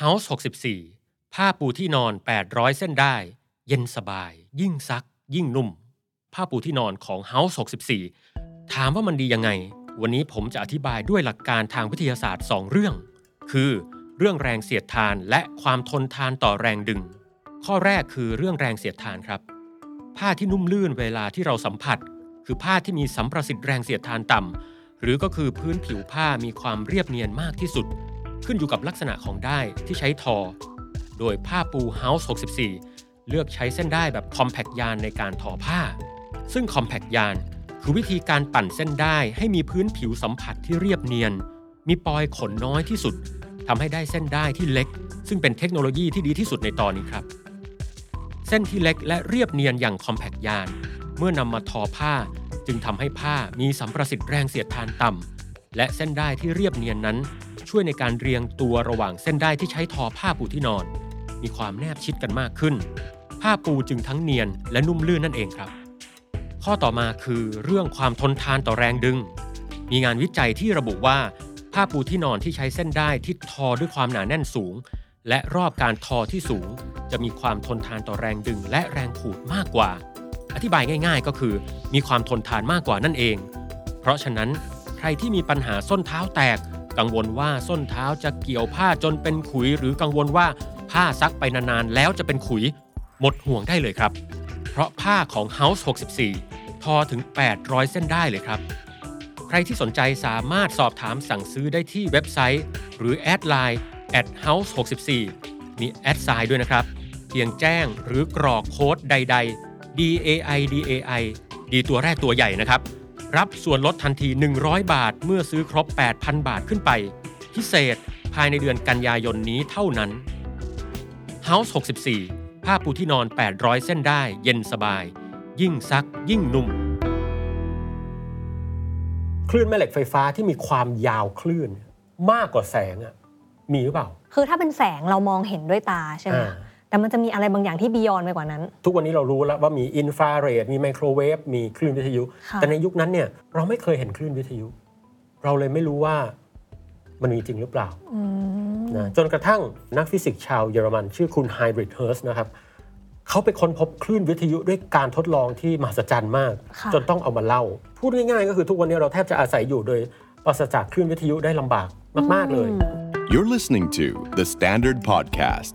House 64 ผ้าปูที่นอน 800 เส้นได้ เย็นสบาย ยิ่งซัก ยิ่งนุ่ม ผ้าปูที่นอนของ House 64 ถามว่ามันดียังไง วันนี้ผมจะอธิบายด้วยหลักการทางวิทยาศาสตร์ 2 เรื่อง คือ เรื่องแรงเสียดทานและความทนทานต่อแรงดึง ข้อแรกคือเรื่องแรงเสียดทานครับ ผ้าที่นุ่มลื่นเวลาที่เราสัมผัส คือผ้าที่มีสัมประสิทธิ์แรงเสียดทานต่ำหรือก็คือพื้นผิวผ้ามีความเรียบเนียนมากที่สุด ขึ้นอยู่กับลักษณะของได้ที่ใช้ทอ โดยผ้าปู House 64 เลือกใช้เส้นได้แบบคอมแพคยานในการทอผ้า ซึ่งคอมแพคยานคือวิธีการปั่นเส้นได้ให้มีพื้นผิวสัมผัสที่เรียบเนียน มีปอยขนน้อยที่สุดทำให้ได้เส้นได้ที่เล็ก ซึ่งเป็นเทคโนโลยีที่ดีที่สุดในตอนนี้ครับเส้นที่เล็กและเรียบเนียนอย่างคอมแพคยาน เมื่อนำมาทอผ้าจึงทำให้ผ้ามีสัมประสิทธิ์แรงเสียดทานต่ำและเส้นได้ที่เรียบเนียนนั้น ช่วยในการเรียงตัวระหว่างเส้นได้ที่ใช้ทอผ้าปูที่นอน มีความแนบชิดกันมากขึ้น ผ้าปูจึงทั้งเนียนและนุ่มลื่นนั่นเองครับ ข้อต่อมาคือเรื่องความทนทานต่อแรงดึง มีงานวิจัยที่ระบุว่า ผ้าปูที่นอนที่ใช้เส้นได้ที่ทอด้วยความหนาแน่นสูง และรอบการทอที่สูง จะมีความทนทานต่อแรงดึง และแรงขูดมากกว่า อธิบายง่าย ๆ ก็คือ มีความทนทานมากกว่านั่นเอง เพราะฉะนั้นใครที่มีปัญหาส้นเท้าแตก กังวลว่าส้นเท้าจะเกี่ยวผ้าจนเป็นขุย หรือกังวลว่าผ้าซักไปนานๆ แล้วจะเป็นขุย หมดห่วงได้เลยครับ เพราะผ้าของ House 64 ทอถึง 800 เส้นได้เลยครับ ใครที่สนใจสามารถสอบถามสั่งซื้อได้ที่เว็บไซต์ หรือแอดไลน์ at house 64มีแอดไซน์ด้วยนะครับ เพียงแจ้งหรือกรอกโค้ดใด ๆ DAI DAI ดีตัวแรกตัวใหญ่นะครับ รับส่วนลดทันที 100 บาท เมื่อซื้อครบ 8,000 บาทขึ้นไป พิเศษภายในเดือนกันยายนนี้เท่านั้น House 64 ผ้าปูที่นอน 800 เส้นได้ เย็นสบาย ยิ่งซักยิ่งนุ่ม คลื่นแม่เหล็กไฟฟ้าที่มีความยาวคลื่น มากกว่าแสงอะมีหรือเปล่า คือถ้าเป็นแสงเรามองเห็นด้วยตาใช่ไหมอ่าคะ แต่มันจะมีอะไรบางอย่างที่ beyond ไปกว่านั้น ทุกวันนี้เรารู้แล้วว่ามีอินฟราเรดมีไมโครเวฟมีคลื่นวิทยุค่ะแต่ในยุคนั้นเนี่ยเราไม่เคยเห็นคลื่นวิทยุ เราเลยไม่รู้ว่ามันมีจริงหรือเปล่าอืมนะจนกระทั่งนักฟิสิกส์ชาวเยอรมัน ชื่อคุณไฮน์ริช เฮิรตซ์นะครับเขาไปค้นพบคลื่นวิทยุด้วยการทดลองที่มหัศจรรย์มากค่ะจนต้องเอามาเล่า พูดง่ายๆก็คือทุกวันนี้เราแทบจะอาศัยอยู่โดยปราศจากคลื่นวิทยุได้ลำบากมากๆเลย You're listening to The Standard Podcast,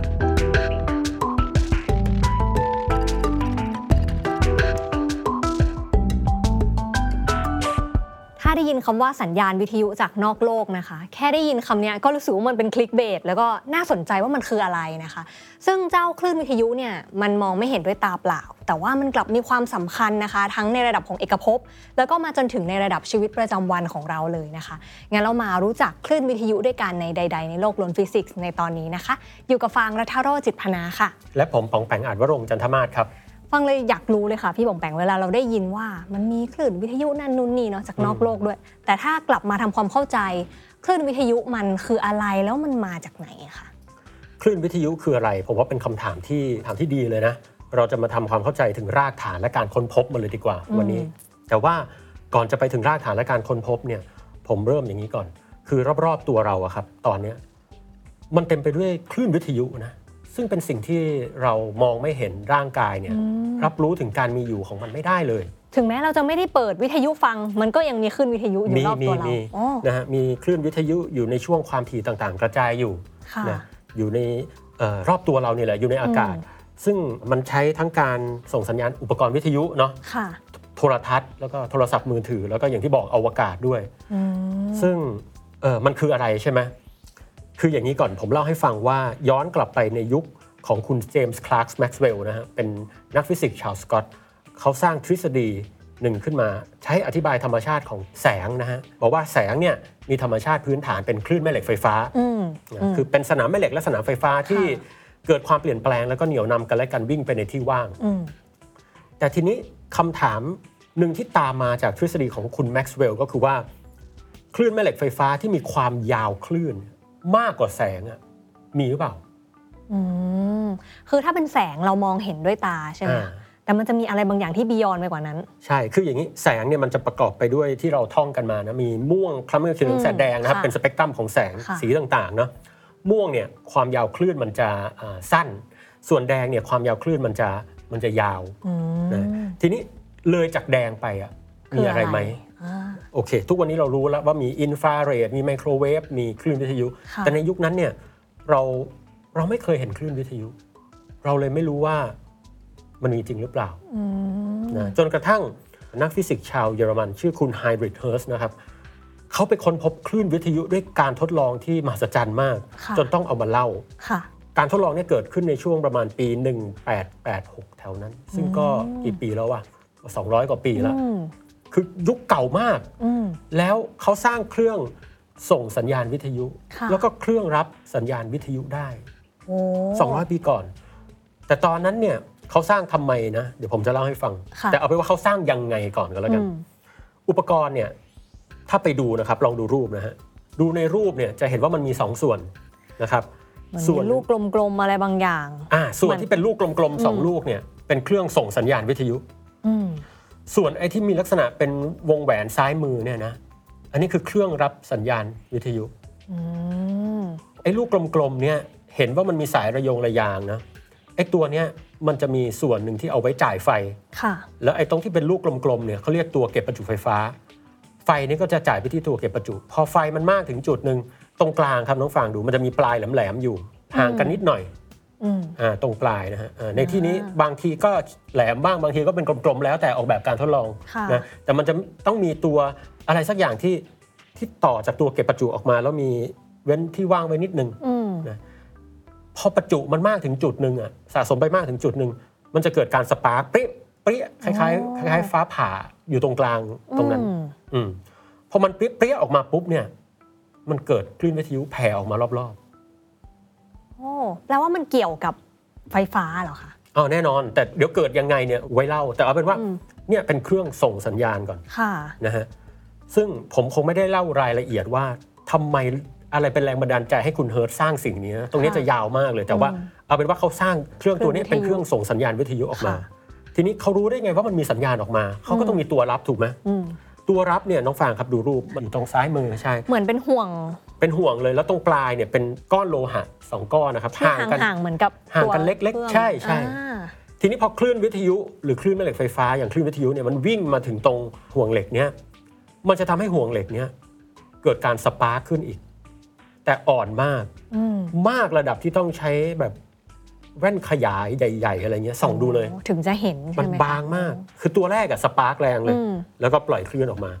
คำว่าสัญญาณวิทยุจากนอกโลกนะคะ แค่ได้ยินคำนี้ก็รู้สึกว่ามันเป็นคลิกเบสแล้วก็น่าสนใจว่ามันคืออะไรนะคะ ซึ่งเจ้าคลื่นวิทยุเนี่ยมันมองไม่เห็นด้วยตาเปล่า แต่ว่ามันกลับมีความสำคัญนะคะ ทั้งในระดับของเอกภพ แล้วก็มาจนถึงในระดับชีวิตประจำวันของเราเลยนะคะงั้นเรามารู้จักคลื่นวิทยุด้วยกันในใด ๆ ในโลกลนฟิสิกส์ในตอนนี้นะคะ อยู่กับฟางรัฐโรจิตพนาค่ะ และผมปองแปงอาจวรงจันทมาศครับ ฟังเลยอยากรู้เลยค่ะพี่บองแปงเวลาเราได้ยินว่า มันมีคลื่นวิทยุนั่นนู่นนี่เนาะจากนอกโลกด้วย แต่ถ้ากลับมาทำความเข้าใจ คลื่นวิทยุมันคืออะไรแล้วมันมาจากไหนอะคะคลื่นวิทยุคืออะไรผมว่าเป็นคำถามที่ถามที่ดีเลยนะ เราจะมาทำความเข้าใจถึงรากฐานและการค้นพบมันเลยดีกว่าวันนี้ แต่ว่าก่อนจะไปถึงรากฐานและการค้นพบเนี่ยผมเริ่มอย่างนี้ก่อน คือรอบๆตัวเราอะครับ ตอนเนี้ยมันเต็มไปด้วยคลื่นวิทยุนะ ซึ่งเป็นสิ่งที่เรามองไม่เห็นร่างกายเนี่ยรับรู้ถึงการมีอยู่ของมันไม่ได้เลย ถึงแม้เราจะไม่ได้เปิดวิทยุฟัง มันก็ยังมีคลื่นวิทยุอยู่มีรอบมีตัวเรามีอ๋อนะฮะมีคลื่นวิทยุอยู่ในช่วงความถี่ต่างๆ กระจายอยู่ค่ะนะอยู่ในเออรอบตัวเราเนี่ยแหละอยู่ในอากาศอืมซึ่งมันใช้ทั้งการส่งสัญญาณอุปกรณ์วิทยุเนาะค่ะโทรทัศน์แล้วก็โทรศัพท์มือถือ แล้วก็อย่างที่บอกอวกาศด้วยอืมซึ่งเออมันคืออะไรใช่ไหม คืออย่างนี้ก่อนผมเล่าให้ฟังว่าย้อนกลับไปในยุคของคุณเจมส์คลาร์กแม็กซ์เวลล์นะฮะเป็นนักฟิสิกส์ชาวสกอตเขาสร้างทฤษฎีหนึ่งขึ้นมาใช้อธิบายธรรมชาติของแสงนะฮะบอกว่าแสงเนี่ยมีธรรมชาติพื้นฐานเป็นคลื่นแม่เหล็กไฟฟ้าอืมนะคือเป็นสนามแม่เหล็กและสนามไฟฟ้าที่เกิดความเปลี่ยนแปลงแล้วก็เหนี่ยวนำกันและกันวิ่งไปในที่ว่างอืมแต่ทีนี้คำถามหนึ่งที่ตามมาจากทฤษฎีของคุณแม็กซ์เวลล์ก็คือว่า คลื่นแม่เหล็กไฟฟ้าที่มีความยาวคลื่น มากกว่าแสงอะมีหรือเปล่า อืมคือถ้าเป็นแสงเรามองเห็นด้วยตาใช่ไหมอ่าคะแต่มันจะมีอะไรบางอย่างที่บียอนไปกว่านั้น ใช่ คืออย่างนี้แสงเนี่ยมันจะประกอบไปด้วยที่เราท่องกันมานะมีม่วงคล้ำเงินเขียวเหลืองแสดแดงนะครับ ค่ะเป็นสเปกตรัมของแสงค่ะ สีต่างๆเนาะม่วงเนี่ยความยาวคลื่นมันจะอ่าสั้น ส่วนแดงเนี่ยความยาวคลื่นมันจะมันจะยาว อืม นะ ทีนี้เลยจากแดงไปอะมีอะไรไหมอ่า โอเค ทุกวันนี้เรารู้แล้วว่ามีอินฟราเรดมีไมโครเวฟมีคลื่นวิทยุค่ะแต่ในยุคนั้นเนี่ยเราเราไม่เคยเห็นคลื่นวิทยุ เราเลยไม่รู้ว่ามันมีจริงหรือเปล่าอืมนะจนกระทั่งนักฟิสิกส์ชาวเยอรมัน ชื่อคุณไฮน์ริชเฮิรตซ์นะครับเขาไปค้นพบคลื่นวิทยุด้วยการทดลองที่มหัศจรรย์มากค่ะจนต้องเอามาเล่าค่ะการทดลองเนี่ยเกิดขึ้นในช่วงประมาณปี 1886 แถวนั้น ซึ่งก็กี่ปีแล้ววะ200 กว่าปีแล้วอืม คือยุคเก่ามากอืมแล้วเขาสร้างเครื่องส่งสัญญาณวิทยุค่ะแล้วก็เครื่องรับสัญญาณวิทยุได้โอ้200 ปีก่อน แต่ตอนนั้นเนี่ยเขาสร้างทำไมนะ เดี๋ยวผมจะเล่าให้ฟังค่ะแต่เอาไปนว่าเขาสร้างยังไงก่อนกันแล้วกันอืมอุปกรณ์เนี่ยถ้าไปดูนะครับลองดูรูปนะฮะดูในรูปเนี่ยจะเห็นว่ามันมี 2 ส่วนนะครับมันส่วมีนลูกกลมๆอะไรบางอย่างอ่าส่วนมันที่เป็นลูกกลมๆสองอืมลูกเนี่ยเป็นเครื่องส่งสัญญาณวิทยุอืม ส่วนไอ้ที่มีลักษณะเป็นวงแหวนซ้ายมือเนี่ยนะ อันนี้คือเครื่องรับสัญญาณวิทยุอืมไอ้ลูกกลมๆเนี่ยเห็นว่ามันมีสายระยงระยางนะไอ้ตัวเนี้ยมันจะมีส่วนหนึ่งที่เอาไว้จ่ายไฟค่ะ แล้วไอ้ตรงที่เป็นลูกกลมๆเนี่ยเขาเรียกตัวเก็บประจุไฟฟ้า ไฟนี่ก็จะจ่ายไปที่ตัวเก็บประจุ พอไฟมันมากถึงจุดหนึ่งตรงกลางครับน้องฟังดูมันจะมีปลายแหลมๆอยู่ห่างกันนิดหน่อยอืมอ่า ตรงปลายนะฮะอ่าในที่นี้บางทีก็แหลมบ้างบางทีก็เป็นกลมๆแล้วแต่ออกแบบการทดลองค่ะนะแต่มันจะต้องมีตัวอะไรสักอย่างที่ที่ต่อจากตัวเก็บประจุออกมา แล้วมีเว้นที่ว่างไว้นิดนึงอืมพอประจุมันมากถึงจุดหนึ่งอะสะสมไปมากถึงจุดหนึ่งมันจะเกิดการสปาร์คเปรี้ยเปรี้ยคล้ายๆคล้ายๆฟ้าผ่าอยู่ตรงกลางตรงนั้นอืมอืมพอมันเปรี้ยเปรี้ยออกมาปุ๊บเนี่ย มันเกิดคลื่นวิทยุแผ่ออกมารอบ โอ้แปลว่ามันเกี่ยวกับไฟฟ้าเหรอคะๆอ๋อแน่นอน แต่เดี๋ยวเกิดยังไงเนี่ยไว้เล่า แต่เอาเป็นว่าอืมเนี่ยเป็นเครื่องส่งสัญญาณก่อนค่ะนะฮะซึ่งผมคงไม่ได้เล่ารายละเอียดว่าทำไมอะไรเป็นแรงบันดาลใจให้คุณเฮิร์ตสร้างสิ่งนี้นะตรงนี้ค่ะจะยาวมากเลย แต่ว่าอืมเอาเป็นว่าเขาสร้างเครื่องตัวนี้เครื่องวิทยุเป็นเครื่องส่งสัญญาณวิทยุออกมาค่ะทีนี้เขารู้ได้ไงว่ามันมีสัญญาณออกมา เขาก็ต้องมีตัวรับถูกไหมอืมตัวรับเนี่ยน้องฟางครับดูรูปมันอยู่ตรงซ้ายมือใช่ เหมือนเป็นห่วง เป็นห่วงเลยแล้วตรงปลายเนี่ยเป็นก้อนโลหะสองก้อนนะครับที่ห่างกันห่างๆเหมือนกับห่างกันตัวเล็กๆครื่องใช่ใช่อ่าทีนี้พอคลื่นวิทยุหรือคลื่นแม่เหล็กไฟฟ้าอย่างคลื่นวิทยุเนี่ยมันวิ่งมาถึงตรงห่วงเหล็กเนี้ยมันจะทำให้ห่วงเหล็กเนี้ยเกิดการสปาร์คขึ้นอีก แต่อ่อนมากอืมมากระดับที่ต้องใช้แบบแว่นขยายใหญ่ๆ อะไรเงี้ยส่องดูเลยโถึงจะเห็นมัใช่นไหมคะบางมาก คือตัวแรกอะสปาร์คแรงเลยอืมแล้วก็ปล่อยคลื่นออกมา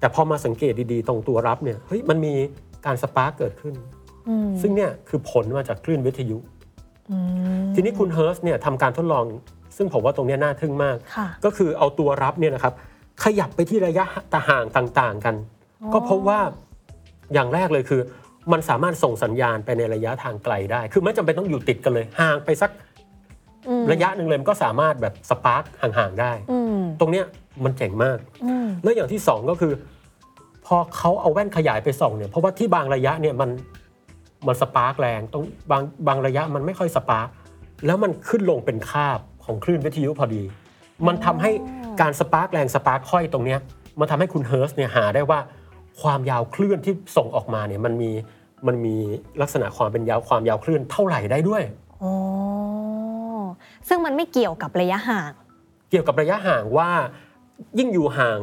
แต่พอมาสังเกตดีๆ ตรงตัวรับเนี่ยเฮ้ยมันมี การสปาร์คเกิดขึ้นอืมซึ่งเนี่ยคือผลมาจากคลื่นวิทยุอืมทีนี้คุณเฮิร์สเนี่ยทำการทดลอง ซึ่งผมว่าตรงเนี้ยน่าทึ่งมากค่ะก็คือเอาตัวรับเนี่ยนะครับขยับไปที่ระยะตห่างต่างๆกัน ก็พบว่าอย่างแรกเลยคือ มันสามารถส่งสัญญาณไปในระยะทางไกลได้ คือไม่จำเป็นต้องอยู่ติดกันเลย ห่างไปสักอืมระยะหนึ่งเลยมันก็สามารถแบบสปาร์คห่างๆได้อืมตรงเนี้ยมันเจ๋งมากอืมแล้วอย่างที่สองก็คือพ อเขาเอาแว่นขยายไปส่องเนี่ยเพราะว่าที่บางระยะเนี่ยมันมันสปาร์กแรงตรงบางบางระยะมันไม่ค่อยสปาร์กแล้วมันขึ้นลงเป็นคาบของคลื่นวิทยุพอดี มันทำให้การสปาร์กแรงสปาร์กค่อยตรงเนี้ยมันทำให้คุณเฮิรตซ์เนี่ยหาได้ว่าความยาวคลื่นที่ส่งออกมาเนี่ยมันมีมันมีลักษณะความเป็นยาวความยาวคลื่นเท่าไหร่ได้ด้วยโอ้ซึ่งมันไม่เกี่ยวกับระยะห่าง เกี่ยวกับระยะห่างว่ายิ่งอยู่ห่าง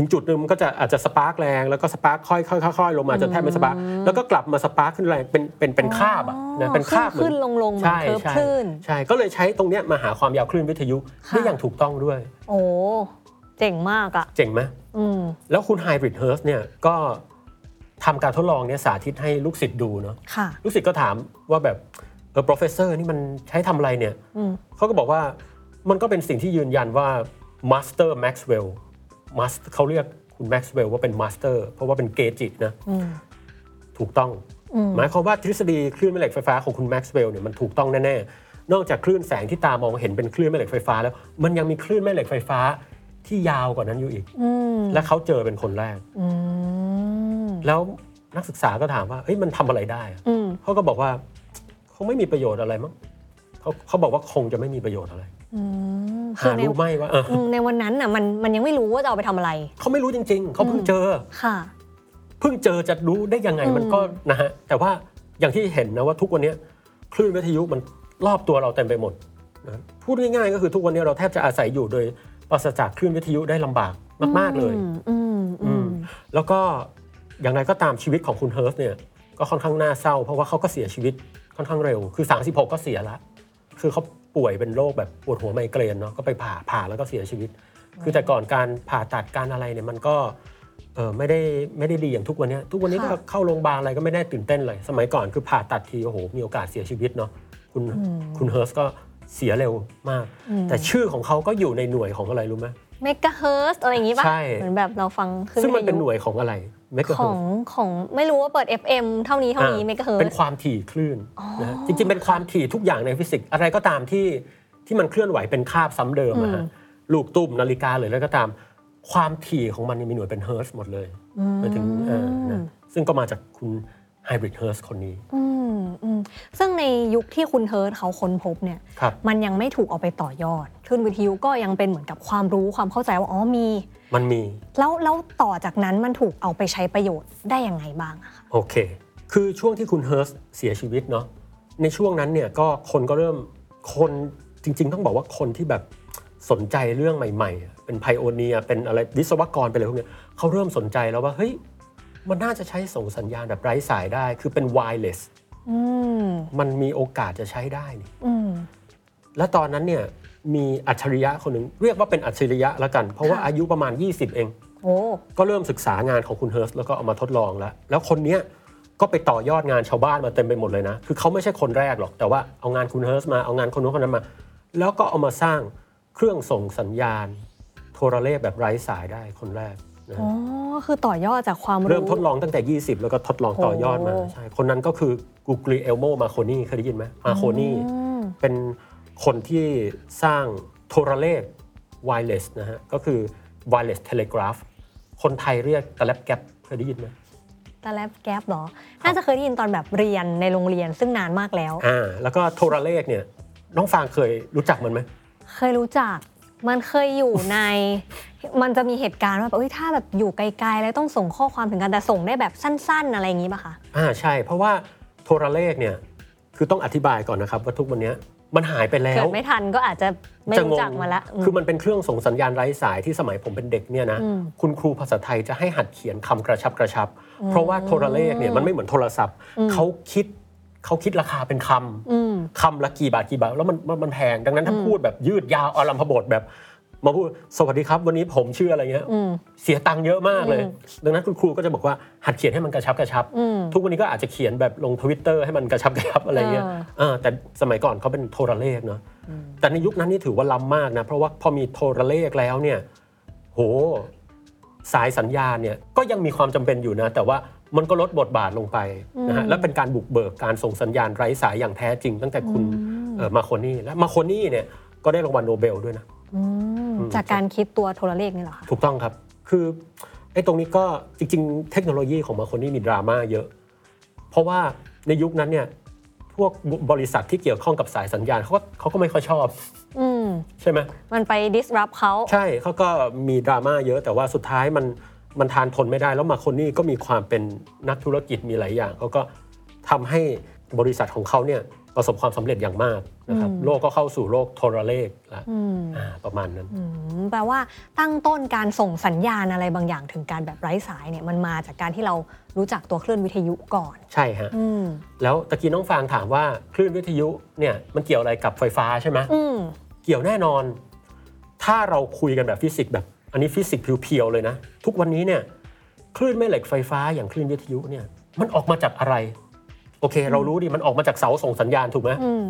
ถึงจุดหนึ่งมันก็จะอาจจะสปาร์กแรงแล้วก็สปาร์กค่อยๆค่อยๆลงมาจนแทบไม่สปาร์กแล้วก็กลับมาสปาร์กขึ้นแรงเป็นเป็นเป็นคาบอะนะเป็นคาบขึ้นๆลงๆเหมือนใช่ curve ใช่คลื่นใช่ก็เลยใช้ตรงเนี้ยมาหาความยาวคลื่นวิทยุค่ะได้อย่างถูกต้องด้วย โอ้เจ๋งมากอะเจ๋งไหมอืมแล้วคุณไฮบริดเฮิร์สเนี่ยก็ทำการทดลองเนี่ยสาธิตให้ลูกศิษย์ดูเนาะค่ะลูกศิษย์ก็ถามว่าแบบเออ professor นี่มันใช้ทำอะไรเนี่ยอืมเขาก็บอกว่ามันก็เป็นสิ่งที่ยืนยันว่า master Maxwell master เขาเรียกคุณ Maxwell ว่าเป็น master เพราะว่าเป็นเกจินะอืมถูกต้องอืมหมายความว่าทฤษฎีคลื่นแม่เหล็กไฟฟ้าของคุณ Maxwell เนี่ยมันถูกต้องแน่ๆ นอกจากคลื่นแสงที่ตามองเห็นเป็นคลื่นแม่เหล็กไฟฟ้าแล้ว มันยังมีคลื่นแม่เหล็กไฟฟ้าที่ยาวกว่านั้นอยู่อีกอืมและเขาเจอเป็นคนแรกอืมแล้วนักศึกษาก็ถามว่าเอ้ยมันทำอะไรได้อะอืมเขาก็บอกว่าคงไม่มีประโยชน์อะไรมั้งเขาเขาบอกว่าคงจะไม่มีประโยชน์อะไรอืมคื หาอในรู้ไหมว่าเอออืมในวันนั้นน่ะมันมันยังไม่รู้ว่าจะเอาไปทำอะไร เขาไม่รู้จริง ๆ เขาเพิ่งเจอค่ะเพิ่งเจอจะรู้ได้ยังไงอืมมันก็นะฮะแต่ว่าอย่างที่เห็นนะว่าทุกวันนี้คลื่นวิทยุมันรอบตัวเราเต็มไปหมดนะพูดง่ายๆก็คือทุกวันนี้เราแทบจะอาศัยอยู่โดยปราศจากคลื่นวิทยุได้ลำบากมาก ๆเลยอืมอืมอืมแล้วก็อย่างไรก็ตามชีวิตของคุณเฮิร์สเนี่ยก็ค่อนข้างน่าเศร้า เพราะว่าเขาก็เสียชีวิตค่อนข้างเร็ว คือ 36 ก็เสียละ คือเขา ป่วยเป็นโรคแบบปวดหัวไมเกรนเนาะก็ไปผ่าผ่าแล้วก็เสียชีวิต คือแต่ก่อนการผ่าตัดการอะไรเนี่ยมันก็เออไม่ได้ไม่ได้ดีอย่างทุกวันเนี้ยทุกวันนี้ก็ค่ะเข้าโรงพยาบาลอะไรก็ไม่ได้ตื่นเต้นเลย สมัยก่อนคือผ่าตัดทีโอ้โหมีโอกาสเสียชีวิตเนาะคุณคุณเฮิรตซ์ก็เสียเร็วมาก แต่ชื่อของเขาก็อยู่ในหน่วยของอะไรรู้ไหมเมกะเฮิรตซ์อะไรอย่างงี้ป่ะใช่เหมือนแบบเราฟังขึ้นซึ่งมันเป็นวิทหยุน่วยของอะไร เมกะขเฮิอร์งของไม่รู้ว่าเปิด FM เท่านี้เท่านี้เมกะเฮิรตซ์เป็นความถี่คลื่นนะจริงๆ เป็นความถี่ทุกอย่างในฟิสิกส์อะไรก็ตามที่ที่มันเคลื่อนไหวเป็นคาบซ้ำเดิมอะฮะลูกตุ้มนาฬิกาหรืออะไรก็ตาม ความถี่ของมันเนี่ยมีหน่วยเป็นเฮิรตซ์หมดเลยหมายถึงเออนะซึ่งก็มาจากคุณไฮน์ริชเฮิรตซ์คนนี้อืมอืม ซึ่งในยุคที่คุณเฮิรตซ์เขาค้นพบเนี่ยครับ มันยังไม่ถูกเอาไปต่อยอดคลื่นวิทยุก็ยังเป็นเหมือนกับความรู้ความเข้าใจว่าอ๋อมี มันมี แล้วแล้วต่อจากนั้นมันถูกเอาไปใช้ประโยชน์ได้ยังไงบ้างอะคะโอเค คือช่วงที่คุณเฮิรตซ์เสียชีวิตเนาะ ในช่วงนั้นเนี่ยก็คนก็เริ่มคนจริง ๆ ต้องบอกว่าคนที่แบบสนใจเรื่องใหม่ๆอะเป็นไพโอเนียเป็นอะไรวิศวกรเป็นอะไรพวกเนี้ยเขาเริ่มสนใจแล้วว่าเฮ้ยมันน่าจะใช้ส่งสัญญาณแบบไร้สายได้ คือเป็น wireless อื มมันมีโอกาสจะใช้ได้นี่อืมและตอนนั้นเนี่ยมีอัจฉริยะคนหนึ่งเรียกว่าเป็นอัจฉริยะแล้วกัน เพราะว่าค่ะอายุประมาณ 20 เองโอ้ก็เริ่มศึกษางานของคุณเฮิร์สแล้วก็เอามาทดลองแล้ว แล้วคนเนี้ยก็ไปต่อยอดงานชาวบ้านมาเต็มไปหมดเลยนะ คือเขาไม่ใช่คนแรกหรอก แต่ว่าเอางานคุณเฮิรตซ์มาเอางานคนนู้นคนนั้นมา แล้วก็เอามาสร้างเครื่องส่งสัญญาณ โทรเลขแบบไร้สายได้คนแรกนะ อ๋อ คือต่อยอดจากความรู้ เริ่มทดลองตั้งแต่ 20 แล้วก็ทดลองต่อยอดมา โอ้ ใช่ คนนั้นก็คือกูลเยลโมมาร์โคนีเคยได้ยินไหมมาร์โคนีอืมเป็นคนที่สร้างโทรเลข wireless นะฮะ ก็คือ wireless telegraph คนไทยเรียกตะแลบแก๊ปเคยได้ยินไหม ตะแลบแก๊ปเหรอ น่าจะเคยได้ยินตอนแบบเรียนในโรงเรียนซึ่งนานมากแล้ว อ่า แล้วก็โทรเลขเนี่ย น้องฟางเคยรู้จักมันไหม เคยรู้จัก มันเคยอยู่ใน มันจะมีเหตุการณ์ว่าแบบเอ้ยถ้าแบบอยู่ไกลๆแล้วต้องส่งข้อความถึงกันแต่ส่งได้แบบสั้น ๆ อะไรอย่างงี้ป่ะคะอ่าใช่ เพราะว่าโทรเลขเนี่ยคือต้องอธิบายก่อนนะครับว่าทุกวันเนี้ยมันหายไปแล้เกิวดไม่ทันก็อาจจะไม่จะงรู้งจักมาละอืมคือมันเป็นเครื่องส่งสัญญาณไร้สายที่สมัยผมเป็นเด็กเนี่ยนะอืมคุณครูภาษาไทยจะให้หัดเขียนคำกระชับกระชับ เพราะว่าโทรเลขเนี่ยมันไม่เหมือนโทรศัพท์เขาคิดเขาคิดราคาเป็นคำอืม คำละกี่บาทกี่บาท แล้วมันมันมันแพงดังนั้นถ้าพูดแบบยืดยาวอารัมพบทแบบมาพูดสวัสดีครับ วันนี้ผมชื่ออะไรเงี้ยอืมเสียตังค์เยอะมากเลยอืมดังนั้นคุณครูก็จะบอกว่าหัดเขียนให้มันกระชับกระชับอืมทุกวันนี้ก็อาจจะเขียนแบบลงทวิตเตอร์ให้มันกระชับกระชับอะไรเงี้ยเออเออแต่สมัยก่อนเขาเป็นโทรเลขเนาะแต่ในยุคนั้นนี่ถือว่าล้ำมากนะ เพราะว่าพอมีโทรเลขแล้วเนี่ย โห สายสัญญาณเนี่ยก็ยังมีความจำเป็นอยู่นะ แต่ว่า มันก็ลดบทบาทลงไปนะฮะและเป็นการบุกเบิกการส่งสัญญาณไร้สายอย่างแท้จริง ตั้งแต่คุณเอ่อมาร์โคนีและมาร์โคนีเนี่ยก็ได้รางวัลโนเบลด้วยนะอืมจากการคิดตัวโทรเลขนี่เหรอคะถูกต้องครับคือไอ้ตรงนี้ก็จริง ๆ เทคโนโลยีของมาร์โคนีมีดราม่าเยอะ เพราะว่าในยุคนั้นเนี่ยพวกบริษัทที่เกี่ยวข้องกับสายสัญญาณเขาก็เขาก็ไม่ค่อยชอบอืมใช่ไหมมันไป disrupt เขาใช่เขาก็มีดราม่าเยอะแต่ว่าสุดท้ายมัน มันทานทนไม่ได้แล้วมาโคนี่ก็มีความเป็นนักธุรกิจมีหลายอย่างเขาก็ทำให้บริษัทของเขาเนี่ยประสบความสำเร็จอย่างมากนะครับโลกก็เข้าสู่โลกโทรเลขแล้วอืมอ่าประมาณนั้นอืมแปลว่าตั้งต้นการส่งสัญญาณอะไรบางอย่างถึงการแบบไร้สายเนี่ยมันมาจากการที่เรารู้จักตัวคลื่นวิทยุก่อน ใช่ฮะอืมแล้วตะกี้น้องฟางถามว่าคลื่นวิทยุเนี่ยมันเกี่ยวอะไรกับไฟฟ้าใช่ไหมอืมเกี่ยวแน่นอน ถ้าเราคุยกันแบบฟิสิกส์แบบ อันนี้ฟิสิกส์เพียวๆเลยนะ ทุกวันนี้เนี่ยคลื่นแม่เหล็กไฟฟ้าอย่างคลื่นวิทยุเนี่ยมันออกมาจากอะไร โอเค เรารู้ดิมันออกมาจากเสาส่งสัญญาณถูกไหมอืม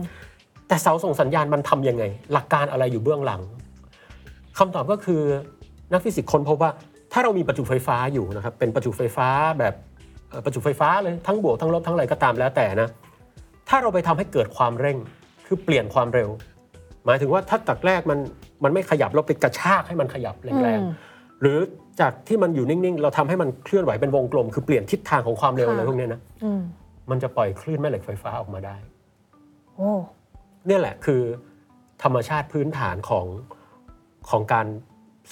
แต่เสาส่งสัญญาณมันทำยังไง หลักการอะไรอยู่เบื้องหลังคำตอบก็คือนักฟิสิกส์ค้นพบว่าถ้าเรามีประจุไฟฟ้าอยู่นะครับเป็นประจุไฟฟ้าแบบเอ่อประจุไฟฟ้าเลยทั้งบวกทั้งลบทั้งอะไรก็ตามแล้วแต่นะ ถ้าเราไปทำให้เกิดความเร่งคือเปลี่ยนความเร็ว หมายถึงว่าถ้าตักแรกมัน มันไม่ขยับเราไปกระชากให้มันขยับแรงอืมๆหรือจากที่มันอยู่นิ่งๆ เราทำให้มันเคลื่อนไหวเป็นวงกลม คือเปลี่ยนทิศทางของความเร็วค่ะอะไรพวกเนี้ยนะอืมมันจะปล่อยคลื่นแม่เหล็กไฟฟ้าออกมาได้โอ้เนี่ยแหละคือ ธรรมชาติพื้นฐานของของการ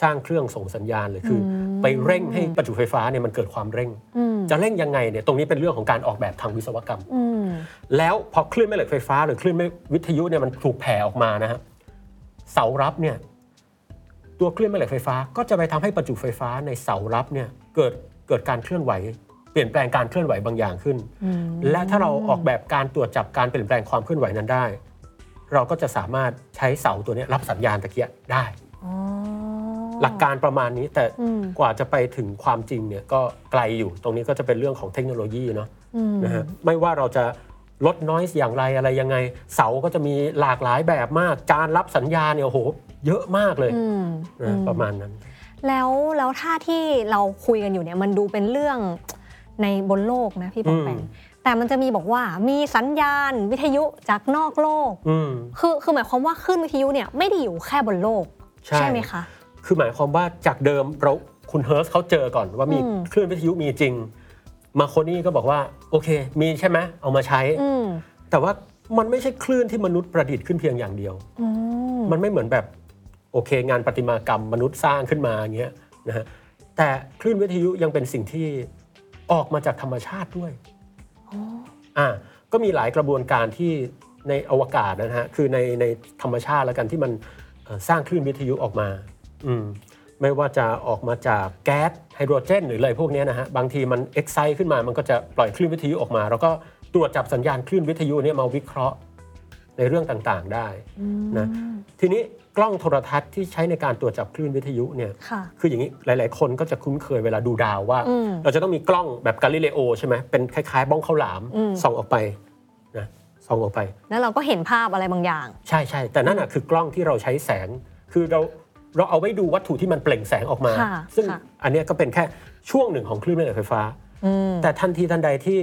สร้างเครื่องส่งสัญญาณเลยคืออไปเร่งให้ประจุไฟฟ้าเนี่ยมันเกิดความเร่งอืมจะเร่งยังไงเนี่ยตรงนี้เป็นเรื่องของการออกแบบทางวิศวกรรมอืมแล้วพอคลื่นแม่เหล็กไฟฟ้า หรือคลื่นแม่วิทยุเนี่ยมันถูกแผ่ออกมานะฮะ เสารับเนี่ยตัวคลื่นแม่เหล็กไฟฟ้าก็จะไปทำให้ประจุไฟฟ้าในเสารับเนี่ยเกิดเกิดการเคลื่อนไหว เปลี่ยนแปลงการเคลื่อนไหวบางอย่างขึ้น และถ้าเราออกแบบการตรวจจับการเปลี่ยนแปลงความเคลื่อนไหวนั้นได้ เราก็จะสามารถใช้เสาตัวเนี้ยรับสัญญาณตะเกียได้อ๋อหลักการประมาณนี้แต่อืมกว่าจะไปถึงความจริงเนี่ยก็ไกลอยู่ตรงนี้ก็จะเป็นเรื่องของเทคโนโลยีเนาะอืมนะฮะไม่ว่าเราจะ ลด noise อย่างไรอะไรยังไง เสาก็จะมีหลากหลายแบบมาก การรับสัญญาณเนี่ยโอ้โหเยอะมากเลยอืมนะประมาณนั้น แล้วแล้วถ้าที่เราคุยกันอยู่เนี่ยมันดูเป็นเรื่องในบนโลกนะพี่ปองแปงอืมแต่มันจะมีบอกว่ามีสัญญาณวิทยุจากนอกโลกอืมคือคือหมายความว่าคลื่นวิทยุเนี่ยไม่ได้อยู่แค่บนโลก ใช่ไหมคะคือหมายความว่าจากเดิมเราคุณเฮิร์สเขาเจอก่อนว่ามีอืมคลื่นวิทยุมีจริง มาโคนี่ก็บอกว่าโอเค มีใช่ไหมเอามาใช้ อืมแต่ว่ามันไม่ใช่คลื่นที่มนุษย์ประดิษฐ์ขึ้นเพียงอย่างเดียว อืมมันไม่เหมือนแบบโอเค งานประติมากรรมมนุษย์สร้างขึ้นมาอย่างเงี้ยนะฮะแต่คลื่นวิทยุยังเป็นสิ่งที่ออกมาจากธรรมชาติด้วยอ่าก็มีหลายกระบวนการที่ในอวกาศนะฮะคือในในธรรมชาติแล้วกันที่มันเอ่อสร้างคลื่นวิทยุออกมาอืม ไม่ว่าจะออกมาจากแก๊สไฮโดรเจน หรืออะไรพวกเนี้ยนะฮะบางทีมันเอ็กไซขึ้นมามันก็จะปล่อยคลื่นวิทยุออกมา แล้วก็ตรวจจับสัญญาณคลื่นวิทยุเนี่ยมาวิเคราะห์ในเรื่องต่างๆได้นะทีนี้กล้องโทรทัศน์ที่ใช้ในการตรวจจับคลื่นวิทยุเนี่ยค่ะคืออย่างนี้หลาย ๆ คนก็จะคุ้นเคยเวลาดูดาวว่าอืมเราจะต้องมีกล้องแบบกาลิเลโอใช่ไหมเป็นคล้าย ๆ บ้องข้าวหลามอืมส่องออกไปนะส่องออกไป แล้วเราก็เห็นภาพอะไรบางอย่าง ใช่ใช่แต่นั่นอะคือกล้องที่เราใช้แสงคือเรา เราเอาไว้ดูวัตถุที่มันเปล่งแสงออกมา ค่ะซึ่งค่ะ อันเนี้ยก็เป็นแค่ช่วงหนึ่งของคลื่นแม่เหล็กไฟฟ้า อืม แต่ทันทีทันใดที่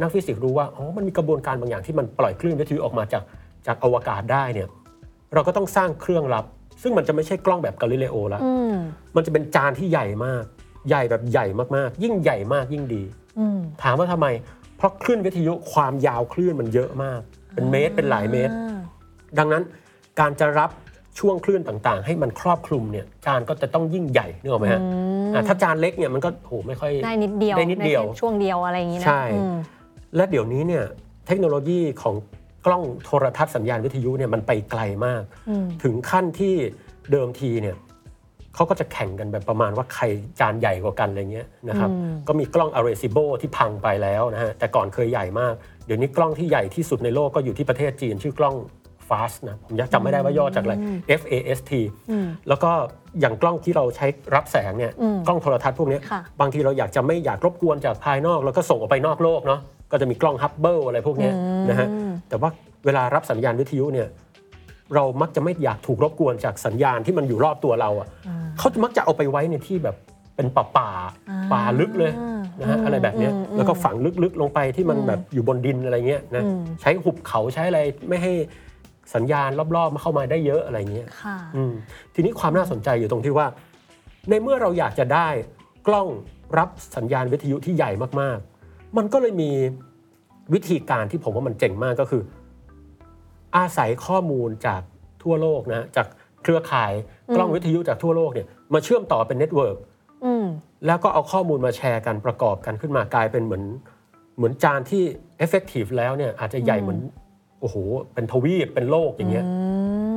นักฟิสิกส์รู้ว่าอ๋อมันมีกระบวนการบางอย่างที่มันปล่อยคลื่นวิทยุออกมาจากจากอวกาศได้เนี่ยเราก็ต้องสร้างเครื่องรับ ซึ่งมันจะไม่ใช่กล้องแบบกาลิเลโอแล้วอืม มันจะเป็นจานที่ใหญ่มาก ใหญ่แบบใหญ่มากๆ ยิ่งใหญ่มากยิ่งดี อืมถามว่าทำไม เพราะคลื่นวิทยุความยาวคลื่นมันเยอะมาก เป็นเมตรเป็นหลายเมตร อ่าดังนั้นการจะรับ ช่วงคลื่นต่างๆ ให้มันครอบคลุมเนี่ยจานก็จะต้องยิ่งใหญ่นึกออกไหมฮะอะถ้าจานเล็กเนี่ยมันก็โหไม่ค่อยได้นิดเดียวได้นิดเดียวแค่ช่วงเดียวอะไรอย่างนี้นะใช่อืมและเดี๋ยวนี้เนี่ยเทคโนโลยีของกล้องโทรทัศน์สัญญาณวิทยุเนี่ยมันไปไกลมากอืมถึงขั้นที่เดิมทีเนี่ยเขาก็จะแข่งกันแบบประมาณว่าใครจานใหญ่กว่ากันอะไรเงี้ยนะครับอืมก็มีกล้อง Arecibo ที่พังไปแล้วนะฮะแต่ก่อนเคยใหญ่มาก เดี๋ยวนี้กล้องที่ใหญ่ที่สุดในโลกก็อยู่ที่ประเทศจีนชื่อกล้อง FAST นะผมยังจำไม่ได้ว่าย่อจากอะไร FAST อืมแล้วก็อย่างกล้องที่เราใช้รับแสงเนี่ยอืมกล้องโทรทัศน์พวกเนี้ยค่ะบางทีเราอยากจะไม่อยากรบกวนจากภายนอก แล้วก็ส่งออกไปนอกโลกเนาะก็จะมีกล้องฮับเบิลอะไรพวกเนี้ยนะฮะแต่ว่าเวลารับสัญญาณวิทยุเนี่ยเรามักจะไม่อยากถูกรบกวนจากสัญญาณที่มันอยู่รอบตัวเราอะเขามักจะเอาไปไว้ในที่แบบเป็นป่าป่าๆป่าลึกเลยนะฮะอะไรแบบเนี้ยแล้วก็ฝังลึกๆลงไปที่มันแบบอยู่บนดินอะไรเงี้ยนะใช้หุบเขาใช้อะไรไม่ให้ สัญญาณรอบๆมาเข้ามาได้เยอะอะไรเงี้ยค่ะ อืมทีนี้ความน่าสนใจอยู่ตรงที่ว่า ในเมื่อเราอยากจะได้กล้องรับสัญญาณวิทยุที่ใหญ่มากๆ มันก็เลยมีวิธีการที่ผมว่ามันเจ๋งมากก็คือ อาศัยข้อมูลจากทั่วโลกนะจากเครือข่ายกล้องวิทยุจากทั่วโลกเนี่ยมาเชื่อมต่อเป็น network อืมแล้วก็เอาข้อมูลมาแชร์กันประกอบกันขึ้นมากลายเป็นเหมือนเหมือนจานที่ effective แล้วเนี่ยอาจจะใหญ่เหมือน โอ้โหเป็นทวีปเป็นโลกอย่างเงี้ยอื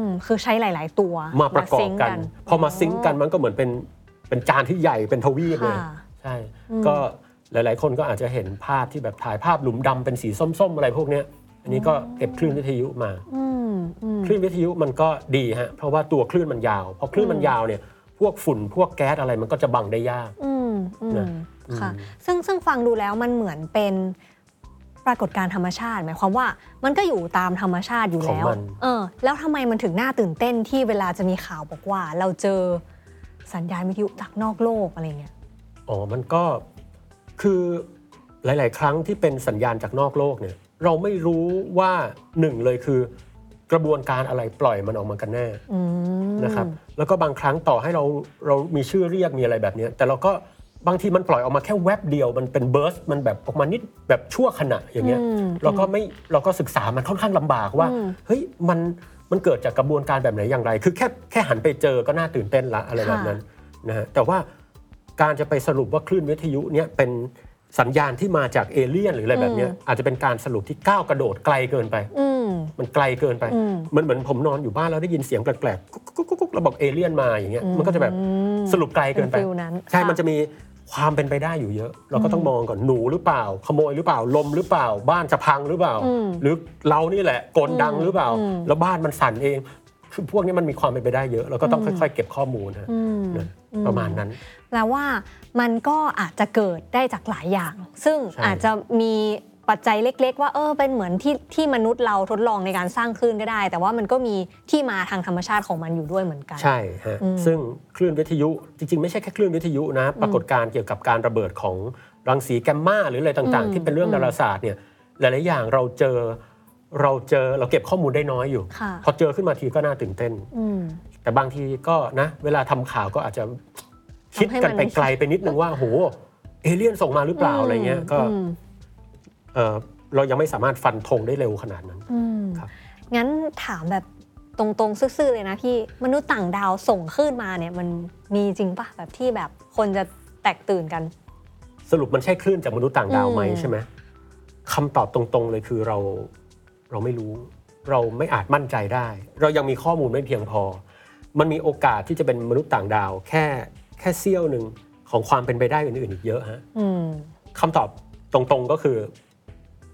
มคือใช้หลาย ๆ ตัวมาประกอบ sync กัน พอมา sync กันมันก็เหมือนเป็นเป็นจานที่ใหญ่เป็นทวีปเลยค่ะใช่ก็หลาย ๆ คนก็อาจจะเห็นภาพที่แบบถ่ายภาพหลุมดำเป็นสีส้ม ๆ อะไรพวกเนี้ยอันนี้ก็เก็บคลื่นวิทยุมาอืมอืมคลื่นวิทยุมันก็ดีฮะเพราะว่าตัวคลื่นมันยาวพอคลื่นมันยาวเนี่ยพวกฝุ่นพวกแก๊สอะไรมันก็จะบังได้ยากอืมอืมนะค่ะซึ่งซึ่งฟังดูแล้วมันเหมือนเป็น ปรากฏการณ์ธรรมชาติ หมายความว่ามันก็อยู่ตามธรรมชาติอยู่ของแล้วมัน เออ แล้วทำไมมันถึงน่าตื่นเต้นที่เวลาจะมีข่าวบอกว่า เราเจอสัญญาณวิทยุจากนอกโลกอะไรเงี้ย อ๋อ มันก็คือหลาย ๆ ครั้งที่เป็นสัญญาณจากนอกโลกเนี่ย เราไม่รู้ว่าหนึ่งเลยคือกระบวนการอะไรปล่อยมันออกมากันแน่ อืม นะครับแล้วก็บางครั้งต่อให้เราเรามีชื่อเรียกมีอะไรแบบเนี้ยแต่เราก็ บางทีมันปล่อยออกมาแค่แวบเดียวมันเป็นเบิร์สมันแบบออกมานิดแบบชั่วขณะอย่างเงี้ยอืมเราก็ไม่เราก็ศึกษามันค่อนข้างลำบากว่าอืมเฮ้ยมันมันเกิดจากกระบวนการแบบไหนอย่างไร คือแค่แค่หันไปเจอก็น่าตื่นเต้นละอะไรแบบนั้นนะฮะแต่ว่าการจะไปสรุปว่าคลื่นวิทยุเนี่ยเป็นสัญญาณที่มาจากเอเลี่ยนหรืออะไรแบบเนี้ยอาจจะเป็นการสรุปที่ก้าวกระโดดไกลเกินไปอืมมันไกลเกินไปอืมมันเหมือนผมนอนอยู่บ้านแล้วได้ยินเสียงแปลกๆกุ๊กกุ๊กกุ๊กกุ๊กแล้วบอกเอเลี่ยนมาอย่างเงี้ยมันก็จะแบบสรุปไกลเกินไปเป็น feel นั้นใช่ค่ะมันจะมี ความเป็นไปได้อยู่เยอะ เราก็ต้องมองก่อนหนูหรือเปล่า ขโมยหรือเปล่าลมหรือเปล่า บ้านจะพังหรือเปล่าอืมหรือเรานี่แหละกรนดังหรือเปล่าอืมแล้วบ้านมันสั่นเองคือพวกนี้มันมีความเป็นไปได้เยอะเราก็ต้องค่อย ๆ เก็บข้อมูลนะอืมนะประมาณนั้นแปลว่ามันก็อาจจะเกิดได้จากหลายอย่าง ซึ่งใช่อาจจะมี ปัจจัยเล็ก ๆ ว่าเออเป็นเหมือนที่ที่มนุษย์เราทดลองในการสร้างคลื่นก็ได้ แต่ว่ามันก็มีที่มาทางธรรมชาติของมันอยู่ด้วยเหมือนกัน ใช่ฮะอืมซึ่งคลื่นวิทยุจริง ๆ ไม่ใช่แค่คลื่นวิทยุนะปรากฏการณ์เกี่ยวกับการระเบิดของรังสีแกมมาหรืออะไรต่างอืมๆที่เป็นเรื่องดาราศาสตร์เนี่ยหลายๆอย่างเราเจอเราเจอเราเก็บข้อมูลได้น้อยอยู่ค่ะพอเจอขึ้นมาทีก็น่าตื่นเต้นอืมแต่บางทีก็นะ เวลาทำข่าวก็อาจจะคิดทำให้กันมันไปไกลไปนิดนึงว่าโหเอเลี่ยนส่งมาหรือเปล่าอะไรเงี้ยก็อืม เออเรายังไม่สามารถฟันธงได้เร็วขนาดนั้นอืมครับงั้นถามแบบตรงๆซื่อๆเลยนะพี่มนุษย์ต่างดาวส่งคลื่นมาเนี่ยมันมีจริงปะแบบที่แบบคนจะแตกตื่นกัน สรุปมันใช่คลื่นจากมนุษย์ต่างดาวไหมอืมใช่ไหมคำตอบตรงๆเลยคือเราเราไม่รู้ เราไม่อาจมั่นใจได้ เรายังมีข้อมูลไม่เพียงพอ มันมีโอกาสที่จะเป็นมนุษย์ต่างดาว แค่แค่เสี้ยวหนึ่งของความเป็นไปได้อื่นๆอีกเยอะฮะอืมคำตอบตรงๆก็คือ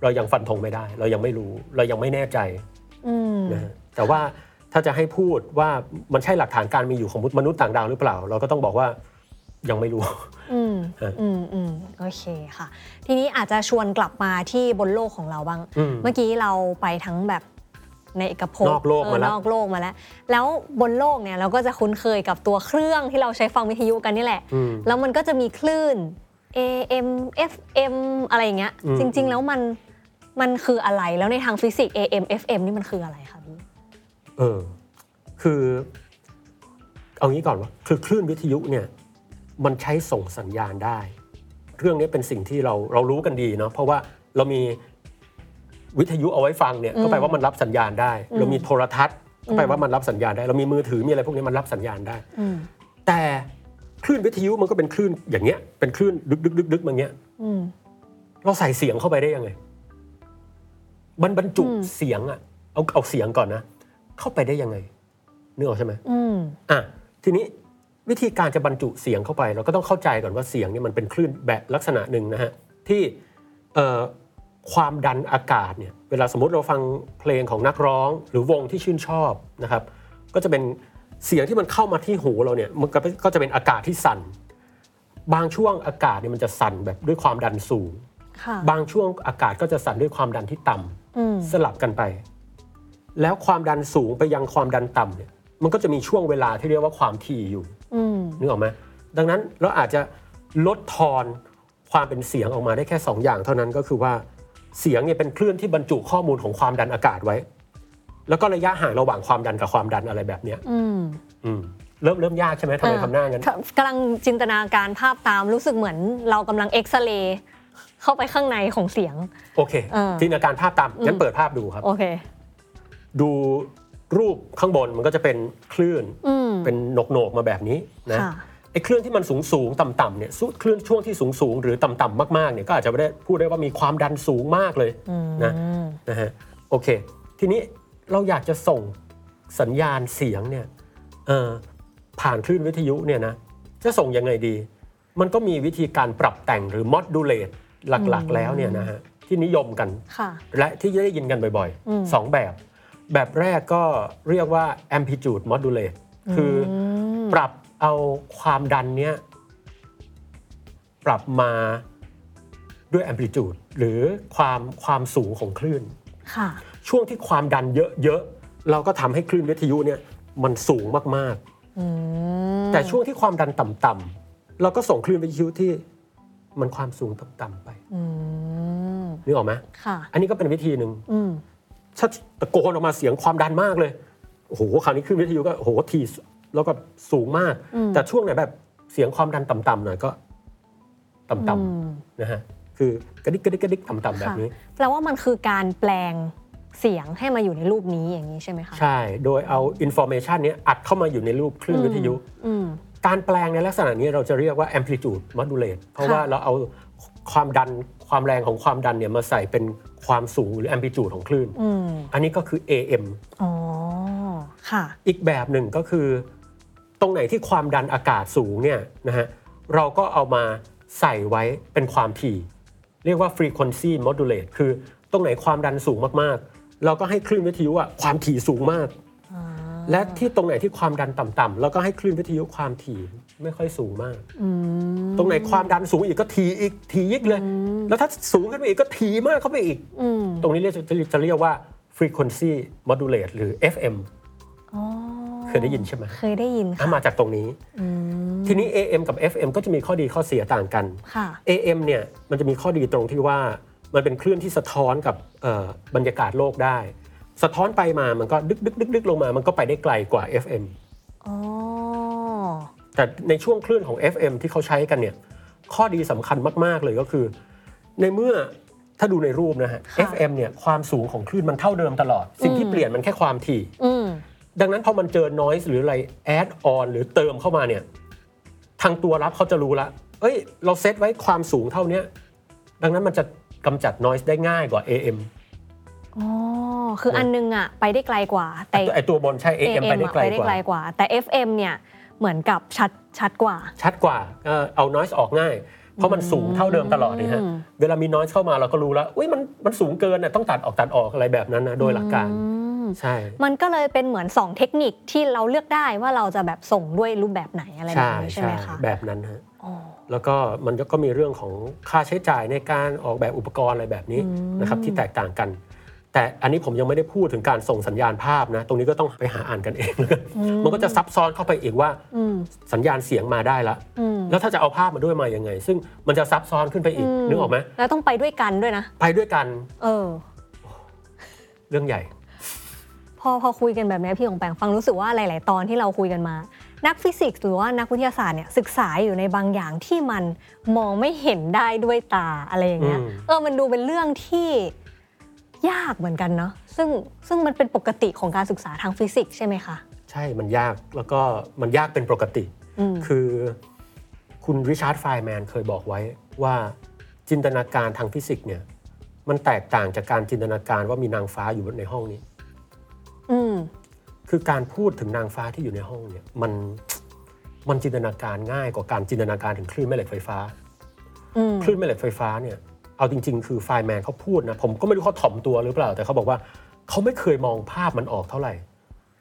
เรายังฟันธงไม่ได้ เรายังไม่รู้เรายังไม่แน่ใจอืมนะฮะแต่ว่าถ้าจะให้พูดว่ามันใช่หลักฐานการมีอยู่ของมนุษย์ต่างดาวหรือเปล่า เราก็ต้องบอกว่ายังไม่รู้ อืมฮะอืมอืมโอเคค่ะ ทีนี้อาจจะชวนกลับมาที่บนโลกของเราบ้าง อืม เมื่อกี้เราไปทั้งแบบในเอกภพนอกโลกมาแล้วเออนอกโลกมาแล้ว แล้วบนโลกเนี่ยเราก็จะคุ้นเคยกับตัวเครื่องที่เราใช้ฟังวิทยุกันนี่แหละ อืม แล้วมันก็จะมีคลื่น AM FM อะไรอย่างเงี้ย อืม จริง ๆ แล้วมัน มันคืออะไรแล้วในทางฟิสิกส์ AM FM นี่มันคืออะไรคะพี่เออคือ เอางี้ก่อนว่าคือคลื่นวิทยุเนี่ย มันใช้ส่งสัญญาณได้ เรื่องนี้เป็นสิ่งที่เราเรารู้กันดีเนาะเพราะว่าเรามีวิทยุเอาไว้ฟังเนี่ยก็แปลว่ามันรับสัญญาณได้ เรามีโทรทัศน์ก็แปลว่ามันรับสัญญาณได้ เรามีมือถือมีอะไรพวกนี้มันรับสัญญาณได้อืมแต่คลื่นวิทยุมันก็เป็นคลื่นอย่างเงี้ย เป็นคลื่นดึกดึกดึกดึกมาเงี้ยอืมเราใส่เสียงเข้าไปได้ยังไง มันบรรจุอืมเสียงอะเอาเอาเสียงก่อนนะ เข้าไปได้ยังไงนึกออกใช่ไหมอืมอะทีนี้วิธีการจะบรรจุเสียงเข้าไป เราก็ต้องเข้าใจก่อนว่าเสียงเนี่ยมันเป็นคลื่นแบบลักษณะหนึ่งนะฮะที่เอ่อความดันอากาศเนี่ยเวลาสมมติเราฟังเพลงของนักร้อง หรือวงที่ชื่นชอบนะครับก็จะเป็นเสียงที่มันเข้ามาที่หูเราเนี่ยมันก็ก็จะเป็นอากาศที่สั่น บางช่วงอากาศเนี่ยมันจะสั่นแบบด้วยความดันสูงค่ะบางช่วงอากาศก็จะสั่นด้วยความดันที่ต่ำอืม สลับกันไป แล้วความดันสูงไปยังความดันต่ำเนี่ย มันก็จะมีช่วงเวลาที่เรียกว่าความถี่อยู่อืมนึกออกไหมดังนั้นเราอาจจะลดทอนความเป็นเสียงออกมาได้แค่ 2 อย่างเท่านั้นก็คือว่าเสียงเนี่ยเป็นคลื่นที่บรรจุข้อมูลของความดันอากาศไว้ แล้วก็ระยะห่างระหว่างความดันกับความดันอะไรแบบเนี้ยอืมอืมเริ่มเริ่มยากใช่ไหมทำไมทำหน้างั้นอ่ากำลังจินตนาการภาพตามรู้สึกเหมือนเรากำลังเอ็กซเรย์ เข้าไปข้างในของเสียง โอเคเออจินตนาการภาพตามงั้นเปิดภาพดูครับ โอเค ดูรูปข้างบนมันก็จะเป็นคลื่นอืมเป็นโหนกๆมาแบบนี้นะค่ะ ไอ้คลื่นที่มันสูงสูงๆต่ำๆเนี่ยสุคลื่นช่วงที่สูงสูงๆหรือต่ำๆมากๆเนี่ยก็อาจจะไม่ได้พูดได้ว่ามีความดันสูงมากเลย อืมนะ นะฮะโอเค ทีนี้เราอยากจะส่งสัญญาณเสียงเนี่ยเอ่อผ่านคลื่นวิทยุเนี่ยนะจะส่งยังไงดี มันก็มีวิธีการปรับแต่งหรือ modulate หลักๆ แล้วเนี่ยนะฮะที่นิยมกัน ค่ะ และที่จะได้ยินกันบ่อยอืม ๆสองแบบ แบบแรกก็เรียกว่า amplitude modulate คืออมปรับเอาความดันเนี้ยปรับมาด้วย amplitude หรือความความสูงของคลื่น ค่ะ ช่วงที่ความดันเยอะๆเราก็ทำให้คลื่นวิทยุเนี่ยมันสูงมากอืมๆ แต่ช่วงที่ความดันต่ำๆเราก็ส่งคลื่นวิทยุที่ มันความสูงต่ำๆไปอืมนึกออกไหมค่ะอันนี้ก็เป็นวิธีหนึ่งอืมถ้าตะโกนออกมาเสียงความดันมากเลยโอ้โหคราวนี้ขึ้นวิทยุก็โอ้โหทีแล้วก็สูงมากอืมแต่ช่วงไหนแบบเสียงความดันต่ำๆหน่อยก็ต่ำอืมๆนะฮะคือกระดิกกระดิกกระดิกต่ำๆแบบนี้แปลว่ามันคือการแปลงเสียงให้มาอยู่ในรูปนี้อย่างนี้ใช่ไหมคะ ใช่ โดยเอา information นี้อัดเข้ามาอยู่ในรูปคลื่นวิทยุอืม การแปลงในลักษณะนี้เราจะเรียกว่า amplitude modulate เพราะค่ะว่าเราเอาความดันความแรงของความดันเนี่ยมาใส่เป็นความสูงหรือ amplitude ของคลื่นอืมอันนี้ก็คือ AM อ๋อค่ะ อีกแบบหนึ่งก็คือ ตรงไหนที่ความดันอากาศสูงเนี่ยนะฮะเราก็เอามาใส่ไว้เป็นความถี่ เรียกว่า frequency modulate คือตรงไหนความดันสูงมากๆ เราก็ให้คลื่นวิทยุอะความถี่สูงมาก และที่ตรงไหนที่ความดันต่ำๆเราก็ให้คลื่นวิทยุความถี่ไม่ค่อยสูงมาก ตรงไหนความดันสูงอีกก็ทีอีกทียิกเลย แล้วถ้าสูงขึ้นไปอีกก็ทีมากเข้าไปอีกอืมตรงนี้เรียกจะจะจะเรียกว่า frequency modulate หรือ FM อ๋อเคยได้ยินใช่ไหมเคยได้ยินอะค่ะมาจากตรงนี้อืมทีนี้ AM กับ FM ก็จะมีข้อดีข้อเสียต่างกันค่ะ AM เนี่ยมันจะมีข้อดีตรงที่ว่ามันเป็นคลื่นที่สะท้อนกับเอ่อบรรยากาศโลกได้ สะท้อนไปมามันก็ดึกดึกดึกดึกลงมา มันก็ไปได้ไกลกว่า FM อ๋อแต่ในช่วงคลื่นของ FM ที่เขาใช้กันเนี่ย ข้อดีสำคัญมาก ๆ เลยก็คือ ในเมื่อถ้าดูในรูปนะฮะค่ะ FM เนี่ยความสูงของคลื่นมันเท่าเดิมตลอด สิ่งที่เปลี่ยนมันแค่ความถี่อืมดังนั้นพอมันเจอ noise หรืออะไร add on หรือเติมเข้ามาเนี่ย ทางตัวรับเขาจะรู้ละ เอ้ย เราเซตไว้ความสูงเท่าเนี้ยดังนั้นมันจะกำจัด noise ได้ง่ายกว่า AM อ๋อ คืออันนึงอะไปได้ไกลกว่า แต่ไอตัวบนใช่ AM ไปได้อะไกลไปได้กว่าไกลกว่า แต่ FM เนี่ยเหมือนกับชัดชัดกว่า ชัดกว่าเอ่อเอา noise ออกง่าย เพราะมันสูงเท่าเดิมตลอดนี่ฮะอืมเวลามี noise เข้ามาเราก็รู้แล้วอุ้ยมันมันสูงเกินน่ะต้องตัดออกตัดออกอะไรแบบนั้นนะโดยหลักการอืมใช่ มันก็เลยเป็นเหมือน 2 เทคนิคที่เราเลือกได้ว่าเราจะแบบส่งด้วยรูปแบบไหนอะไรแบบใช่นี้ใช่ใช่ไหมคะแบบนั้นฮะอ๋อแล้วก็มันก็มีเรื่องของค่าใช้จ่ายในการออกแบบอุปกรณ์อะไรแบบนี้อืมนะครับที่แตกต่างกัน แต่อันนี้ผมยังไม่ได้พูดถึงการส่งสัญญาณภาพนะ ตรงนี้ก็ต้องไปหาอ่านกันเองมันก็จะซับซ้อนเข้าไปอีกว่าอืมสัญญาณเสียงมาได้ละอืมแล้วถ้าจะเอาภาพมาด้วยมายังไง ซึ่งมันจะซับซ้อนขึ้นไปอีกนึกออกไหมแล้วต้องไปด้วยกันด้วยนะ ไปด้วยกัน เออ เรื่องใหญ่ พอพอคุยกันแบบนี้พี่ของแปงฟังรู้สึกว่าหลาย ๆ ตอนที่เราคุยกันมา นักฟิสิกส์หรือว่านักวิทยาศาสตร์เนี่ยศึกษาอยู่ในบางอย่างที่มันมองไม่เห็นได้ด้วยตาอะไรอย่างเงี้ยอืมเออมันดูเป็นเรื่องที่ ยากเหมือนกันเนาะซึ่งซึ่งมันเป็นปกติของการศึกษาทางฟิสิกส์ใช่ไหมคะ ใช่มันยากแล้วก็มันยากเป็นปกติอืมคือคุณริชาร์ดไฟน์แมนเคยบอกไว้ว่าจินตนาการทางฟิสิกส์เนี่ยมันแตกต่างจากการจินตนาการว่ามีนางฟ้าอยู่ในห้องนี้อืมคือการพูดถึงนางฟ้าที่อยู่ในห้องเนี่ยมันมันจินตนาการง่ายกว่าการจินตนาการถึงคลื่นแม่เหล็กไฟฟ้าอืมคลื่นแม่เหล็กไฟฟ้าเนี่ย เอาจริง ๆ คือไฟแมนเขาพูดนะผมก็ไม่รู้เขาถ่อมตัวหรือเปล่า แต่เขาบอกว่าเขาไม่เคยมองภาพมันออกเท่าไหร่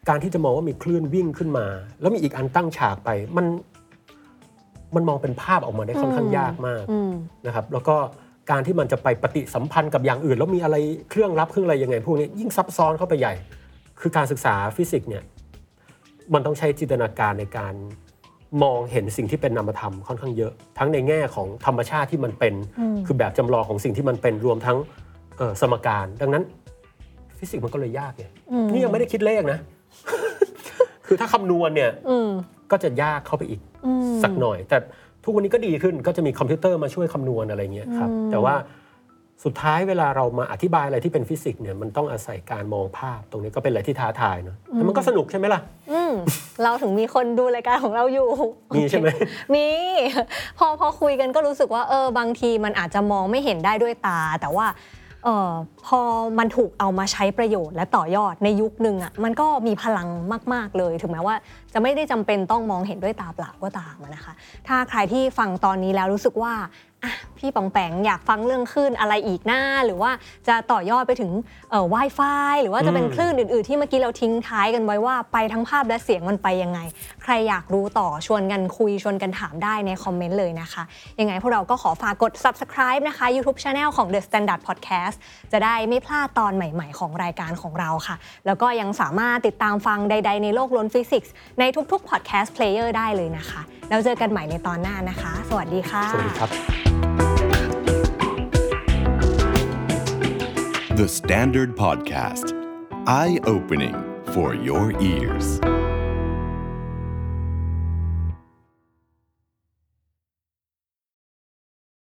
การที่จะมองว่ามีคลื่นวิ่งขึ้นมา แล้วมีอีกอันตั้งฉากไปมันมันมองเป็นภาพออกมาได้ค่อนข้างยากมากอืมนะครับ แล้วก็การที่มันจะไปปฏิสัมพันธ์กับอย่างอื่น แล้วมีอะไรเครื่องรับเครื่องอะไรยังไงพวกนี้ยิ่งซับซ้อนเข้าไปใหญ่ คือการศึกษาฟิสิกส์เนี่ยมันต้องใช้จินตนาการในการ มองเห็นสิ่งที่เป็นนามธรรมค่อนข้างเยอะ ทั้งในแง่ของธรรมชาติที่มันเป็นอืมคือแบบจำลองของสิ่งที่มันเป็นรวมทั้งเอ่อสมการ ดังนั้น ฟิสิกส์มันก็เลยยากไงอืมนี่ยังไม่ได้คิดเลขนะ คือถ้าคำนวณเนี่ยอืมก็จะยากเข้าไปอีกอืมสักหน่อย แต่ทุกวันนี้ก็ดีขึ้นก็จะมีคอมพิวเตอร์มาช่วยคำนวณอะไรเงี้ยครับอืมแต่ว่า สุดท้ายเวลาเรามาอธิบายอะไรที่เป็นฟิสิกส์เนี่ยมันต้องอาศัยการมองภาพ ตรงนี้ก็เป็นอะไรที่ท้าทายเนอะแต่มันก็สนุกใช่ไหมล่ะ อืมเราถึงมีคนดูรายการของเราอยู่ มีใช่ไหมมี พอพอคุยกันก็รู้สึกว่าเออบางทีมันอาจจะมองไม่เห็นได้ด้วยตา แต่ว่าเออพอมันถูกเอามาใช้ประโยชน์และต่อยอดในยุคหนึ่งอะมันก็มีพลังมาก ๆ เลย ถึงแม้ว่าจะไม่ได้จำเป็นต้องมองเห็นด้วยตาเปล่าก็ตามอะนะคะ ถ้าใครที่ฟังตอนนี้แล้วรู้สึกว่าอะ พี่ปองแปงอยากฟังเรื่องคลื่นอะไรอีกหน้า หรือว่าจะต่อยอดไปถึงเอ่อ Wi-Fi หรือว่าจะเป็นอืมคลื่นอื่น ๆ ที่เมื่อกี้เราทิ้งท้ายกันไว้ว่าไปทั้งภาพและเสียงมันไปยังไง ใครอยากรู้ต่อชวนกันคุยชวนกันถามได้ในคอมเมนต์เลยนะคะ ยังไงพวกเราก็ขอฝากกด subscribe นะคะ YouTube Channel ของ The Standard Podcast จะได้ไม่พลาดตอนใหม่ ๆ ของรายการของเราค่ะ แล้วก็ยังสามารถติดตามฟังใด ๆ ในโลกล้นฟิสิกส์ในทุก ๆ podcast player ได้เลยนะคะ แล้วเจอกันใหม่ในตอนหน้านะคะ สวัสดีค่ะ สวัสดีครับ The Standard Podcast. Eye opening for your ears.